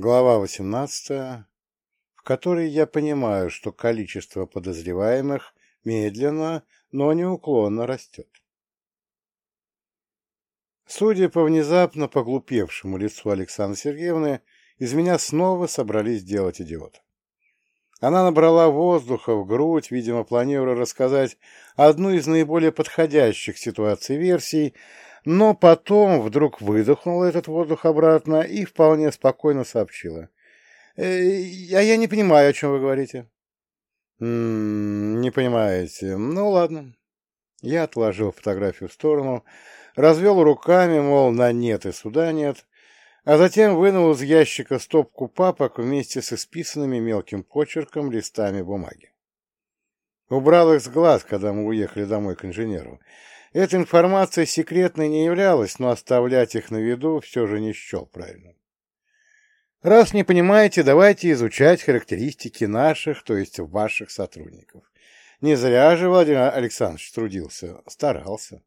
Глава 18, в которой я понимаю, что количество подозреваемых медленно, но неуклонно растет. Судя по внезапно поглупевшему лицу Александры Сергеевны, из меня снова собрались делать идиота. Она набрала воздуха в грудь, видимо, планируя рассказать одну из наиболее подходящих ситуаций версий, но потом вдруг выдохнула этот воздух обратно и вполне спокойно сообщила. «Э, «А я не понимаю, о чем вы говорите». «М -м, «Не понимаете. Ну, ладно». Я отложил фотографию в сторону, развел руками, мол, на нет и сюда нет, а затем вынул из ящика стопку папок вместе с исписанными мелким почерком листами бумаги. Убрал их с глаз, когда мы уехали домой к инженеру, эта информация секретной не являлась, но оставлять их на виду все же не счел правильным. Раз не понимаете, давайте изучать характеристики наших, то есть ваших сотрудников. Не зря же Владимир Александрович трудился, старался.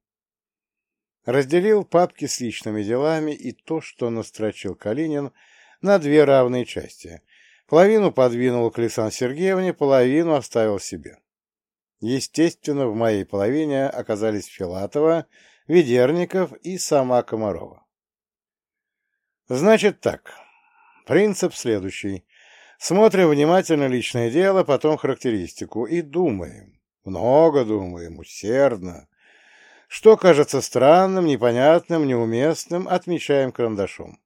Разделил папки с личными делами и то, что настрочил Калинин, на две равные части. Половину подвинул к Александре Сергеевне, половину оставил себе. Естественно, в моей половине оказались Филатова, Ведерников и сама Комарова. Значит так, принцип следующий. Смотрим внимательно личное дело, потом характеристику и думаем, много думаем, усердно. Что кажется странным, непонятным, неуместным, отмечаем карандашом.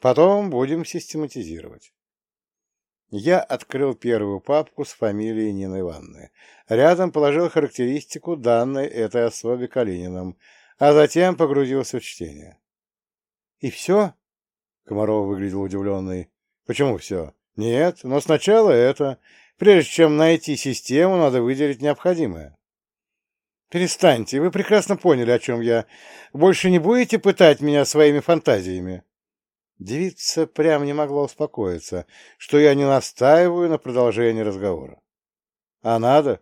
Потом будем систематизировать. Я открыл первую папку с фамилией Нины Ивановны. Рядом положил характеристику данной этой особе Калининым, а затем погрузился в чтение. «И все?» — Комаров выглядел удивленный. «Почему все?» «Нет, но сначала это. Прежде чем найти систему, надо выделить необходимое». «Перестаньте, вы прекрасно поняли, о чем я. Больше не будете пытать меня своими фантазиями?» Девица прям не могла успокоиться, что я не настаиваю на продолжении разговора. А надо?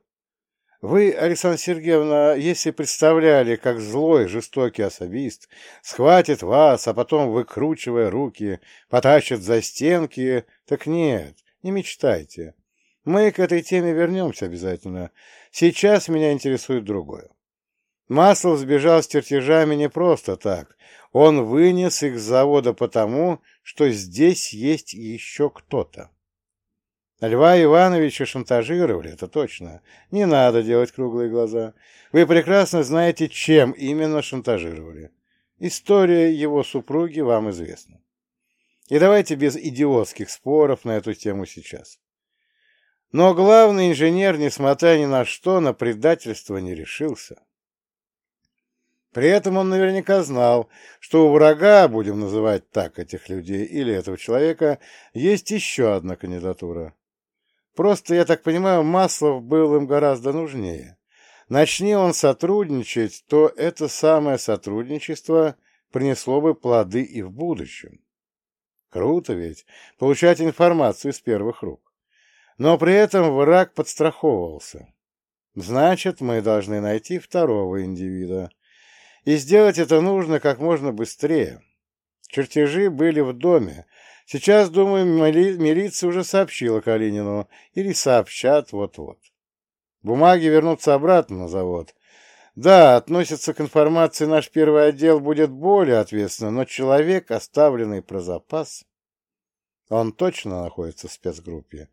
Вы, Александра Сергеевна, если представляли, как злой, жестокий особист схватит вас, а потом, выкручивая руки, потащит за стенки, так нет, не мечтайте. Мы к этой теме вернемся обязательно. Сейчас меня интересует другое. Маслов сбежал с чертежами не просто так. Он вынес их с завода потому, что здесь есть еще кто-то. Льва Ивановича шантажировали, это точно. Не надо делать круглые глаза. Вы прекрасно знаете, чем именно шантажировали. История его супруги вам известна. И давайте без идиотских споров на эту тему сейчас. Но главный инженер, несмотря ни на что, на предательство не решился. При этом он наверняка знал, что у врага, будем называть так этих людей или этого человека, есть еще одна кандидатура. Просто, я так понимаю, Маслов был им гораздо нужнее. Начни он сотрудничать, то это самое сотрудничество принесло бы плоды и в будущем. Круто ведь, получать информацию из первых рук. Но при этом враг подстраховывался. Значит, мы должны найти второго индивида, и сделать это нужно как можно быстрее. Чертежи были в доме. Сейчас, думаю, мили милиция уже сообщила Калинину. Или сообщат вот-вот. Бумаги вернутся обратно на завод. Да, относится к информации наш первый отдел будет более ответственно, но человек, оставленный про запас, он точно находится в спецгруппе.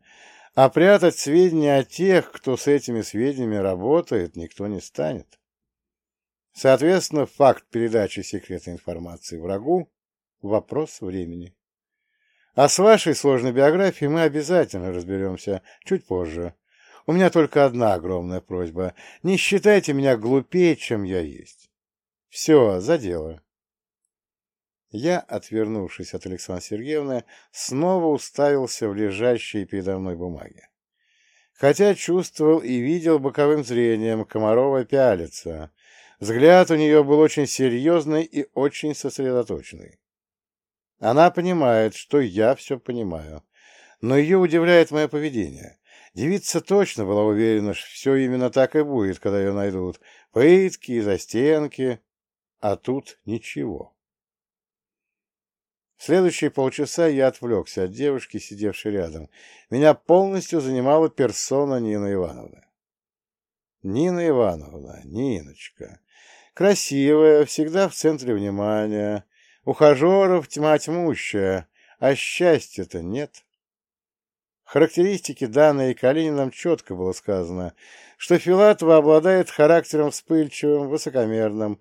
А прятать сведения о тех, кто с этими сведениями работает, никто не станет. Соответственно, факт передачи секретной информации врагу – вопрос времени. А с вашей сложной биографией мы обязательно разберемся чуть позже. У меня только одна огромная просьба. Не считайте меня глупее, чем я есть. Все, за дело. Я, отвернувшись от Александра Сергеевны, снова уставился в лежащие передо мной бумаги. Хотя чувствовал и видел боковым зрением Комарова пялится, Взгляд у нее был очень серьезный и очень сосредоточенный. Она понимает, что я все понимаю, но ее удивляет мое поведение. Девица точно была уверена, что все именно так и будет, когда ее найдут. Пытки, застенки, а тут ничего. В следующие полчаса я отвлекся от девушки, сидевшей рядом. Меня полностью занимала персона Нины Ивановны. Нина Ивановна, Ниночка. Красивая, всегда в центре внимания. Ухажеров тьма тьмущая, а счастья-то нет. Характеристики, данные Калининым, четко было сказано, что Филатова обладает характером вспыльчивым, высокомерным,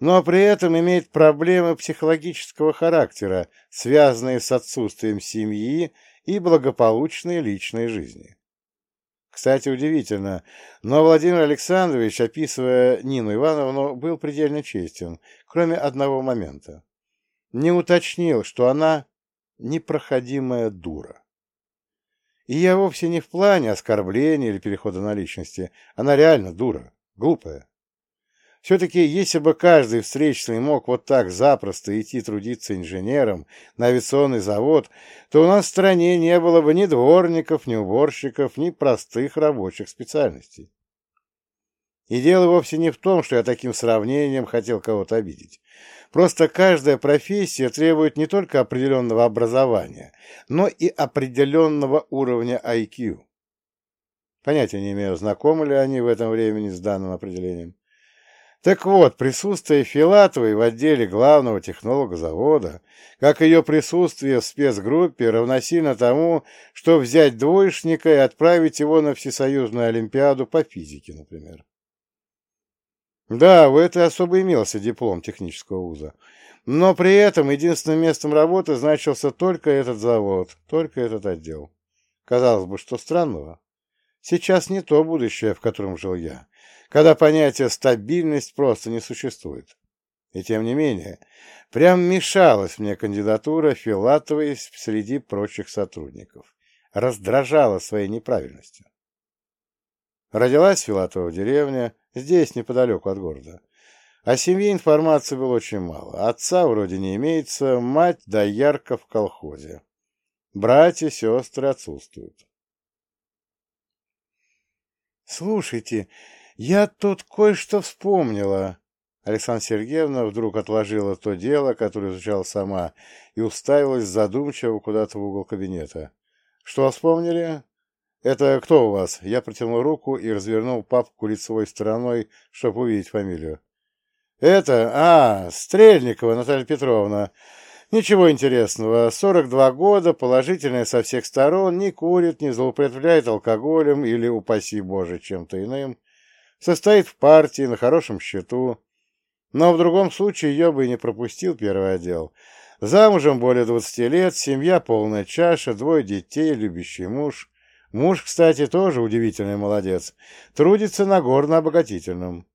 но при этом имеет проблемы психологического характера, связанные с отсутствием семьи и благополучной личной жизни. Кстати, удивительно, но Владимир Александрович, описывая Нину Ивановну, был предельно честен, кроме одного момента. Не уточнил, что она непроходимая дура. И я вовсе не в плане оскорбления или перехода на личности. Она реально дура, глупая. Все-таки, если бы каждый встречный мог вот так запросто идти трудиться инженером на авиационный завод, то у нас в стране не было бы ни дворников, ни уборщиков, ни простых рабочих специальностей. И дело вовсе не в том, что я таким сравнением хотел кого-то обидеть. Просто каждая профессия требует не только определенного образования, но и определенного уровня IQ. Понятия не имею, знакомы ли они в этом времени с данным определением. Так вот, присутствие Филатовой в отделе главного технолога завода, как ее присутствие в спецгруппе, равносильно тому, что взять двоечника и отправить его на Всесоюзную Олимпиаду по физике, например. Да, у этой особо имелся диплом технического вуза, но при этом единственным местом работы значился только этот завод, только этот отдел. Казалось бы, что странного. Сейчас не то будущее, в котором жил я когда понятие «стабильность» просто не существует. И тем не менее, прям мешалась мне кандидатура Филатовой среди прочих сотрудников. Раздражала своей неправильностью. Родилась Филатова в деревне, здесь, неподалеку от города. О семье информации было очень мало. Отца вроде не имеется, мать доярка в колхозе. Братья, сестры отсутствуют. «Слушайте, «Я тут кое-что вспомнила». Александра Сергеевна вдруг отложила то дело, которое изучала сама, и уставилась задумчиво куда-то в угол кабинета. «Что вспомнили?» «Это кто у вас?» Я протянул руку и развернул папку лицевой стороной, чтобы увидеть фамилию. «Это? А, Стрельникова Наталья Петровна. Ничего интересного. 42 года, положительная со всех сторон, не курит, не злоупотребляет алкоголем или, упаси Боже, чем-то иным состоит в партии, на хорошем счету. Но в другом случае ее бы и не пропустил первый отдел. Замужем более двадцати лет, семья полная чаша, двое детей, любящий муж. Муж, кстати, тоже удивительный молодец. Трудится на горно-обогатительном.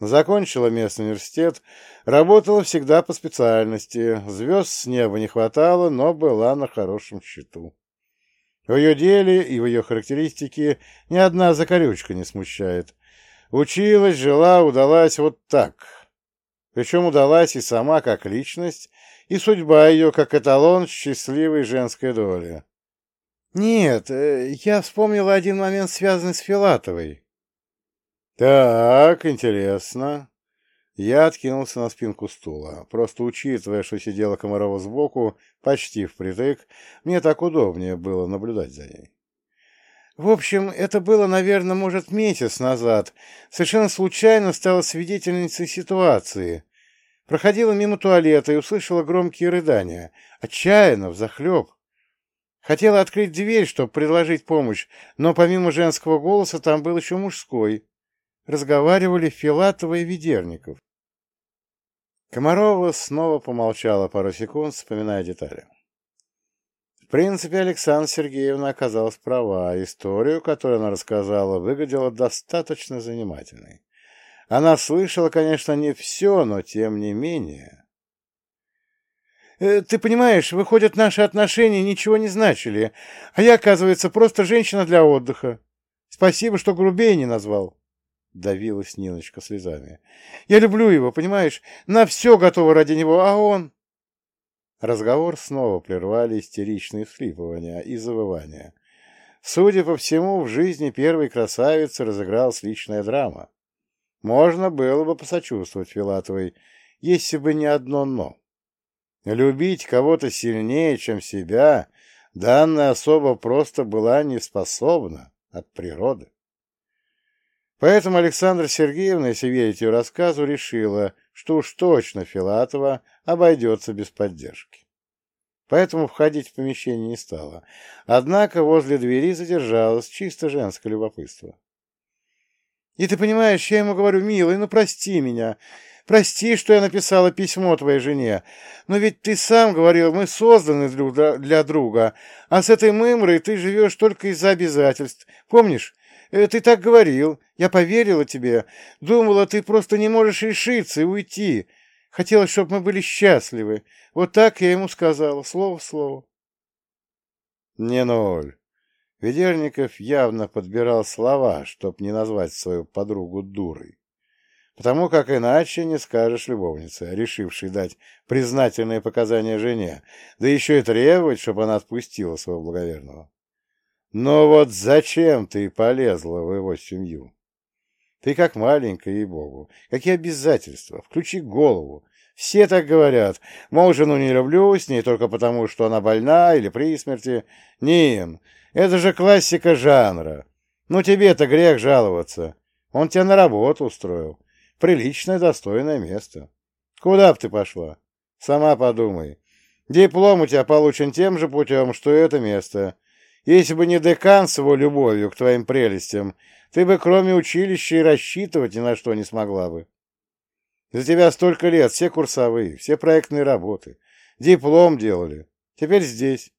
Закончила местный университет, работала всегда по специальности. Звезд с неба не хватало, но была на хорошем счету. В ее деле и в ее характеристике ни одна закорючка не смущает. Училась, жила, удалась вот так. Причем удалась и сама как личность, и судьба ее как эталон счастливой женской доли. Нет, э, я вспомнила один момент, связанный с Филатовой. Так, интересно. Я откинулся на спинку стула. Просто учитывая, что сидела Комарова сбоку, почти впритык, мне так удобнее было наблюдать за ней. В общем, это было, наверное, может, месяц назад. Совершенно случайно стала свидетельницей ситуации. Проходила мимо туалета и услышала громкие рыдания. Отчаянно, взахлеб. Хотела открыть дверь, чтобы предложить помощь, но помимо женского голоса там был еще мужской. Разговаривали Филатова и Ведерников. Комарова снова помолчала пару секунд, вспоминая детали. В принципе, Александра Сергеевна оказалась права. Историю, которую она рассказала, выглядела достаточно занимательной. Она слышала, конечно, не все, но тем не менее... «Э, «Ты понимаешь, выходят, наши отношения ничего не значили, а я, оказывается, просто женщина для отдыха. Спасибо, что грубее не назвал». Давилась Ниночка слезами. «Я люблю его, понимаешь? На все готова ради него, а он...» Разговор снова прервали истеричные всхлипывания и завывания. Судя по всему, в жизни первой красавицы разыгралась личная драма. Можно было бы посочувствовать Филатовой, если бы не одно «но». Любить кого-то сильнее, чем себя, данная особа просто была не способна от природы. Поэтому Александра Сергеевна, если верить ее рассказу, решила, что уж точно Филатова обойдется без поддержки. Поэтому входить в помещение не стала. Однако возле двери задержалась чисто женское любопытство. И ты понимаешь, я ему говорю, милый, ну прости меня. Прости, что я написала письмо твоей жене. Но ведь ты сам говорил, мы созданы для друга, а с этой мымрой ты живешь только из-за обязательств. Помнишь? Э, ты так говорил. Я поверила тебе. Думала, ты просто не можешь решиться и уйти. Хотела, чтобы мы были счастливы. Вот так я ему сказала, слово в слово. Не ноль. Ведерников явно подбирал слова, чтоб не назвать свою подругу дурой. Потому как иначе не скажешь любовнице, решившей дать признательные показания жене, да еще и требовать, чтобы она отпустила своего благоверного. Но вот зачем ты полезла в его семью? Ты как маленькая, ей-богу. Какие обязательства? Включи голову. Все так говорят. Мол, жену не люблю, с ней только потому, что она больна или при смерти. Нин, это же классика жанра. Ну тебе-то грех жаловаться. Он тебя на работу устроил. Приличное, достойное место. Куда б ты пошла? Сама подумай. Диплом у тебя получен тем же путем, что и это место. Если бы не декан с его любовью к твоим прелестям, ты бы кроме училища и рассчитывать ни на что не смогла бы. За тебя столько лет, все курсовые, все проектные работы, диплом делали. Теперь здесь.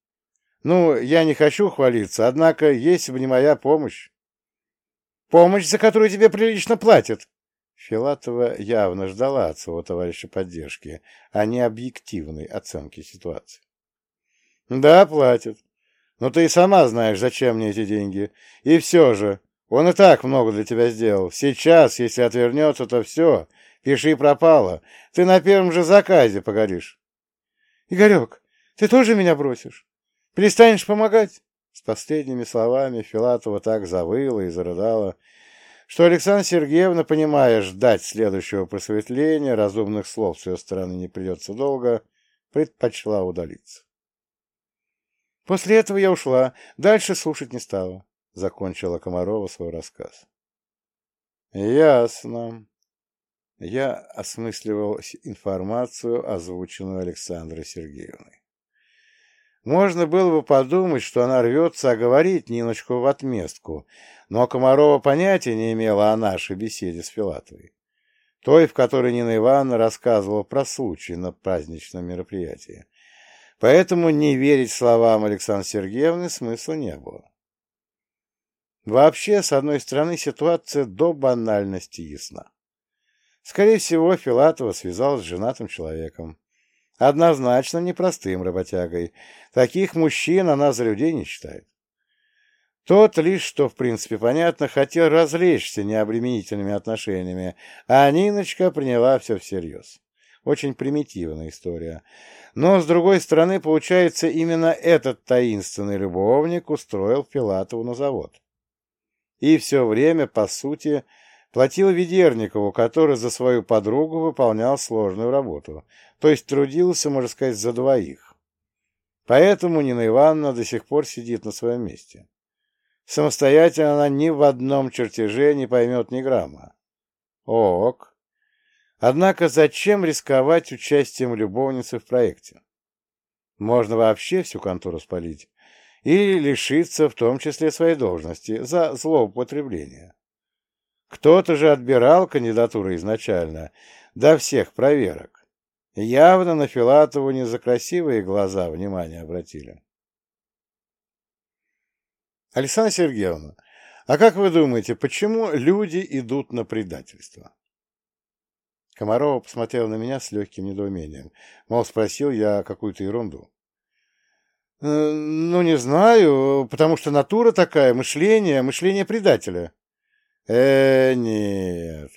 Ну, я не хочу хвалиться, однако, если бы не моя помощь... Помощь, за которую тебе прилично платят. Филатова явно ждала от своего товарища поддержки, а не объективной оценки ситуации. Да, платят. Но ты и сама знаешь, зачем мне эти деньги. И все же, он и так много для тебя сделал. Сейчас, если отвернется, то все, пиши пропало. Ты на первом же заказе погоришь. Игорек, ты тоже меня бросишь? Перестанешь помогать? С последними словами Филатова так завыла и зарыдала, что Александра Сергеевна, понимая ждать следующего просветления, разумных слов с ее стороны не придется долго, предпочла удалиться. После этого я ушла, дальше слушать не стала, — закончила Комарова свой рассказ. — Ясно. Я осмысливал информацию, озвученную Александрой Сергеевной. Можно было бы подумать, что она рвется оговорить Ниночку в отместку, но Комарова понятия не имела о нашей беседе с Филатовой, той, в которой Нина Ивановна рассказывала про случай на праздничном мероприятии, Поэтому не верить словам Александры Сергеевны смысла не было. Вообще, с одной стороны, ситуация до банальности ясна. Скорее всего, Филатова связалась с женатым человеком. Однозначно непростым работягой. Таких мужчин она за людей не считает. Тот лишь, что, в принципе, понятно, хотел развлечься необременительными отношениями, а Ниночка приняла все всерьез. Очень примитивная история. Но, с другой стороны, получается, именно этот таинственный любовник устроил Филатову на завод. И все время, по сути, платил Ведерникову, который за свою подругу выполнял сложную работу, то есть трудился, можно сказать, за двоих. Поэтому Нина Ивановна до сих пор сидит на своем месте. Самостоятельно она ни в одном чертеже не поймет ни грамма. Ок. Однако зачем рисковать участием любовницы в проекте? Можно вообще всю контору спалить или лишиться в том числе своей должности за злоупотребление. Кто-то же отбирал кандидатуру изначально, до всех проверок. Явно на Филатову не за красивые глаза внимание обратили. Александра Сергеевна, а как вы думаете, почему люди идут на предательство? Комарова посмотрела на меня с легким недоумением. Мол, спросил я какую-то ерунду. «Э, «Ну, не знаю, потому что натура такая, мышление, мышление предателя». «Э, нет.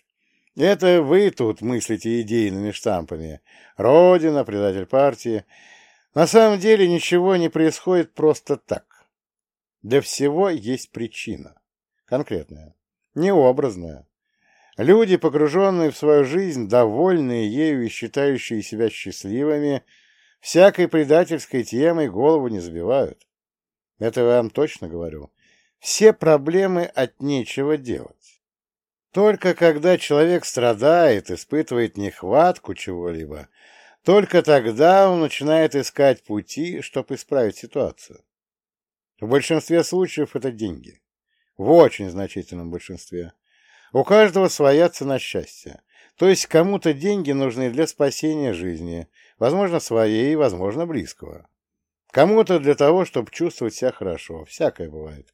Это вы тут мыслите идейными штампами. Родина, предатель партии. На самом деле ничего не происходит просто так. Для всего есть причина. Конкретная. Необразная. Люди, погруженные в свою жизнь, довольные ею и считающие себя счастливыми, Всякой предательской темой голову не забивают. Это я вам точно говорю. Все проблемы от нечего делать. Только когда человек страдает, испытывает нехватку чего-либо, только тогда он начинает искать пути, чтобы исправить ситуацию. В большинстве случаев это деньги. В очень значительном большинстве. У каждого своя цена счастья. То есть кому-то деньги нужны для спасения жизни, возможно, своей, возможно, близкого. Кому-то для того, чтобы чувствовать себя хорошо. Всякое бывает.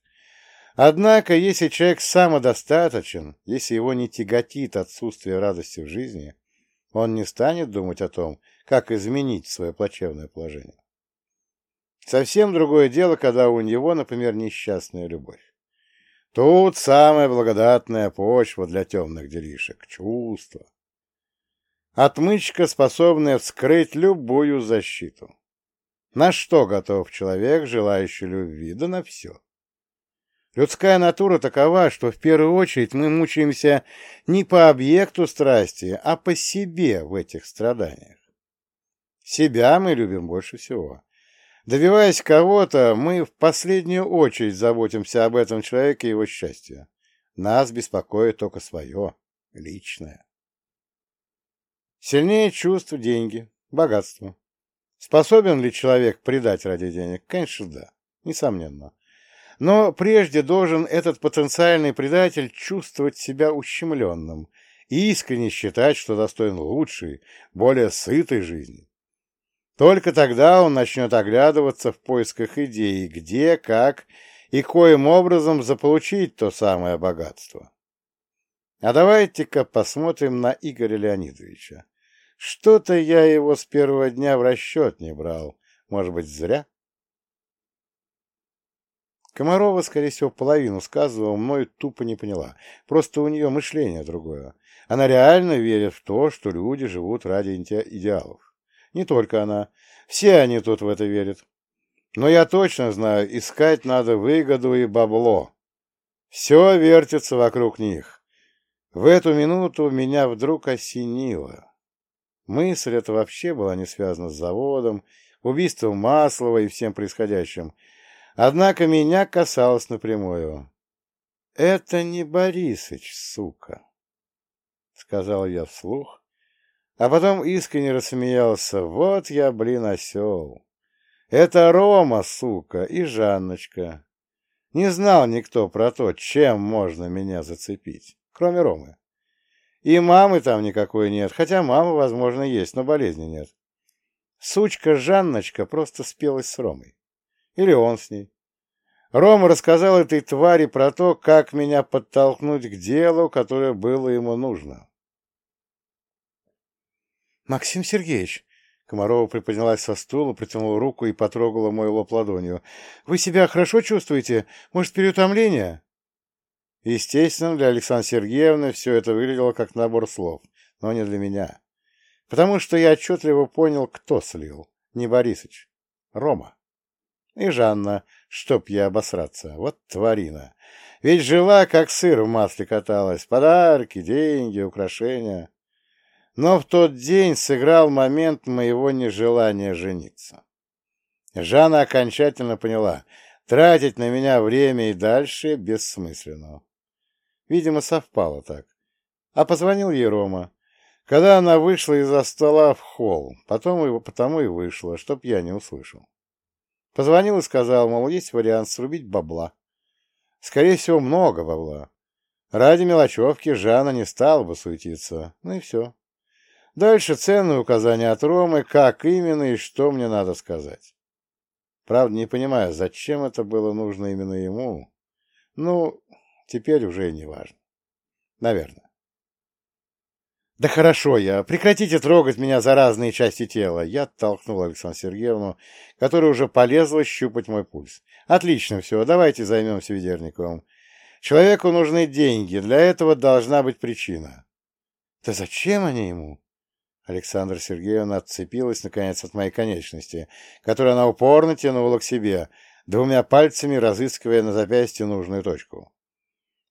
Однако, если человек самодостаточен, если его не тяготит отсутствие радости в жизни, он не станет думать о том, как изменить свое плачевное положение. Совсем другое дело, когда у него, например, несчастная любовь. Тут самая благодатная почва для темных делишек — чувства. Отмычка, способная вскрыть любую защиту. На что готов человек, желающий любви? Да на все. Людская натура такова, что в первую очередь мы мучаемся не по объекту страсти, а по себе в этих страданиях. Себя мы любим больше всего. Добиваясь кого-то, мы в последнюю очередь заботимся об этом человеке и его счастье. Нас беспокоит только свое, личное. Сильнее чувств деньги, богатство. Способен ли человек предать ради денег? Конечно, да, несомненно. Но прежде должен этот потенциальный предатель чувствовать себя ущемленным и искренне считать, что достоин лучшей, более сытой жизни. Только тогда он начнет оглядываться в поисках идеи, где, как и коим образом заполучить то самое богатство. А давайте-ка посмотрим на Игоря Леонидовича. Что-то я его с первого дня в расчет не брал. Может быть, зря? Комарова, скорее всего, половину сказанного мною тупо не поняла. Просто у нее мышление другое. Она реально верит в то, что люди живут ради идеалов. Не только она. Все они тут в это верят. Но я точно знаю, искать надо выгоду и бабло. Все вертится вокруг них. В эту минуту меня вдруг осенило. Мысль эта вообще была не связана с заводом, убийством Маслова и всем происходящим. Однако меня касалось напрямую. «Это не Борисыч, сука», — сказал я вслух, а потом искренне рассмеялся. Вот я, блин, осел. Это Рома, сука, и Жанночка. Не знал никто про то, чем можно меня зацепить, кроме Ромы. И мамы там никакой нет, хотя мама, возможно, есть, но болезни нет. Сучка Жанночка просто спелась с Ромой. Или он с ней. Рома рассказал этой твари про то, как меня подтолкнуть к делу, которое было ему нужно. «Максим Сергеевич!» Комарова приподнялась со стула, протянула руку и потрогала мой лоб ладонью. «Вы себя хорошо чувствуете? Может, переутомление?» Естественно, для Александры Сергеевны все это выглядело как набор слов, но не для меня. Потому что я отчетливо понял, кто слил. Не Борисыч. Рома. И Жанна, чтоб я обосраться. Вот тварина. Ведь жила, как сыр в масле каталась. Подарки, деньги, украшения. Но в тот день сыграл момент моего нежелания жениться. Жанна окончательно поняла, тратить на меня время и дальше бессмысленно. Видимо, совпало так. А позвонил ей Рома. Когда она вышла из-за стола в холл, потом его потому и вышла, чтоб я не услышал. Позвонил и сказал, мол, есть вариант срубить бабла. Скорее всего, много бабла. Ради мелочевки Жанна не стала бы суетиться. Ну и все. Дальше ценные указания от Ромы, как именно и что мне надо сказать. Правда, не понимаю, зачем это было нужно именно ему. Ну, теперь уже не важно. Наверное. «Да хорошо я! Прекратите трогать меня за разные части тела!» Я оттолкнул Александру Сергеевну, которая уже полезла щупать мой пульс. «Отлично все, давайте займемся Ведерниковым. Человеку нужны деньги, для этого должна быть причина». «Да зачем они ему?» Александра Сергеевна отцепилась, наконец, от моей конечности, которую она упорно тянула к себе, двумя пальцами разыскивая на запястье нужную точку.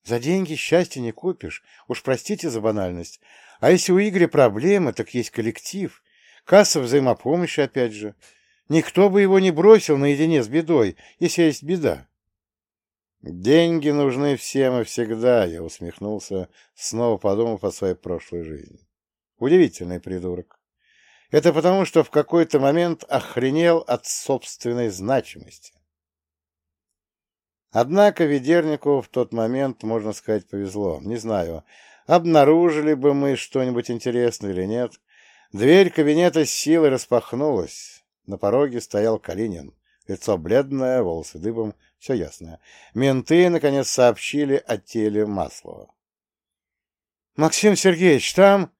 «За деньги счастья не купишь, уж простите за банальность. А если у Игоря проблемы, так есть коллектив. Касса взаимопомощи, опять же. Никто бы его не бросил наедине с бедой, если есть беда. «Деньги нужны всем и всегда», — я усмехнулся, снова подумав о своей прошлой жизни. Удивительный придурок. Это потому, что в какой-то момент охренел от собственной значимости. Однако Ведернику в тот момент, можно сказать, повезло. Не знаю, обнаружили бы мы что-нибудь интересное или нет. Дверь кабинета с силой распахнулась. На пороге стоял Калинин. Лицо бледное, волосы дыбом, все ясно. Менты, наконец, сообщили о теле Маслова. — Максим Сергеевич, там...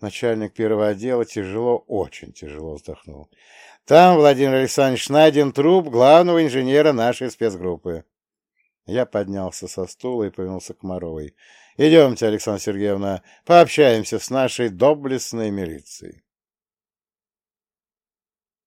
Начальник первого отдела тяжело, очень тяжело вздохнул. Там, Владимир Александрович, найден труп главного инженера нашей спецгруппы. Я поднялся со стула и повернулся к Моровой. — Идемте, Александра Сергеевна, пообщаемся с нашей доблестной милицией.